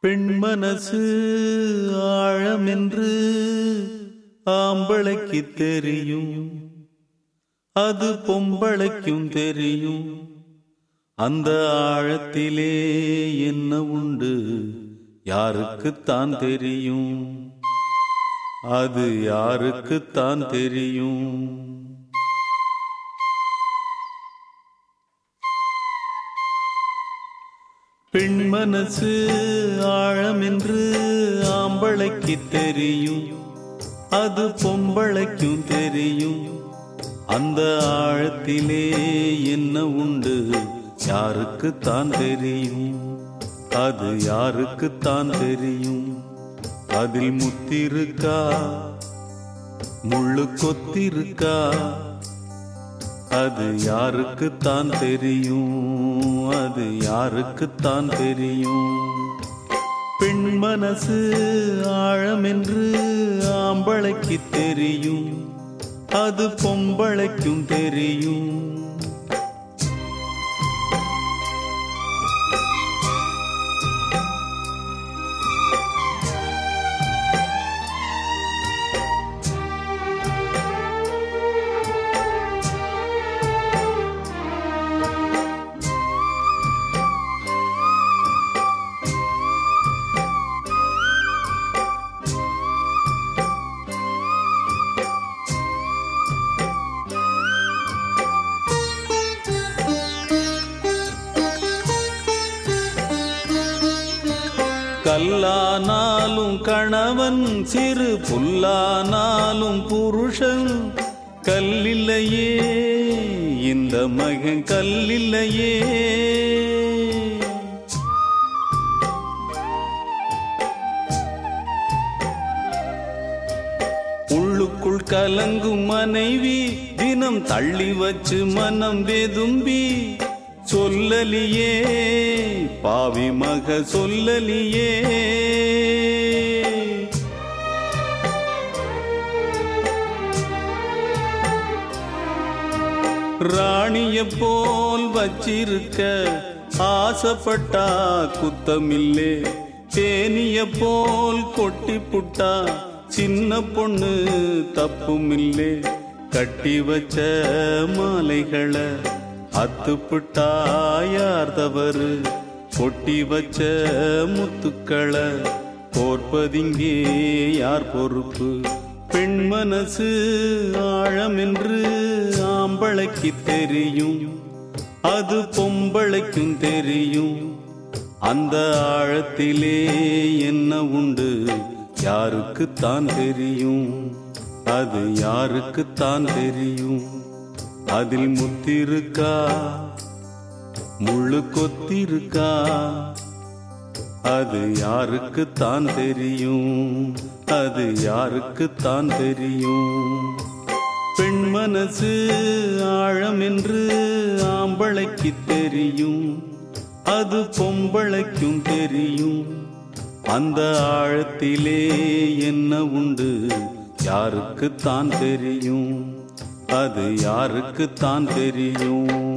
பெண் மனசு ஆழமென்று ஆம்பளைக்கு தெரியும். அது பொம்பளைக்கும் தெரியும். அந்த ஆழத்திலே என்ன உண்டு? யாருக்குத்தான் தெரியும்? அது யாருக்குத்தான் தெரியும்? பெண் மனசு ஆழமென்று ஆம்பளைக்கு தெரியும். அது பொம்பளைக்கும் தெரியும். அந்த ஆழத்திலே என்ன உண்டு? யாருக்குத்தான் தெரியும். அது யாருக்குத்தான் தெரியும். அதில் முத்திருக்கா? முள்ளு கொத்திருக்கா? அது யாருக்குத்தான் தெரியும்? அது யாருக்குத்தான் தெரியும்? பெண் மனசு ஆழமென்று ஆம்பளைக்கு தெரியும். அது பொம்பளைக்கும் தெரியும். கல்லானாலும் கணவன் சிறு புல்லானாலும் புருஷன். கல்லில்லையே இந்த மகன் கல்லில்லையே. உள்ளுக்குள் கலங்கும் மனைவி தினம் தள்ளி வச்சு மனம் வெதும்பி. சொல்லலியே பாவி மக சொல்லலியே. ராணிய போல் வச்சிருக்க ஆசைப்பட்டா குத்தமில்லே. தேனிய போல் கொட்டி புட்டா சின்ன பொண்ணு தப்புமில்லே. கட்டி வச்ச மாலைகளை அத்துப்புட்டா தவறு கொட்டி வச்ச முத்துக்களை போர்ப்பதிங்கே யார் பொறுப்பு? பெண் மனசு ஆழம் என்று ஆம்பளைக்கு தெரியும். அது பொம்பளைக்கும் தெரியும். அந்த ஆழத்திலே என்ன உண்டு? யாருக்குத்தான் தெரியும்? அது யாருக்குத்தான் தெரியும்? அதில் முத்திருக்கா? முழு கொத்திருக்கா? அது யாருக்குத்தான் தெரியும்? அது யாருக்குத்தான் தெரியும்? பெண் மனசு ஆழம் என்று ஆம்பளைக்கு தெரியும். அது பொம்பளைக்கும் தெரியும். அந்த ஆழத்திலே என்ன உண்டு? யாருக்குத்தான் தெரியும்? அது யாருக்குத்தான் தெரியும்?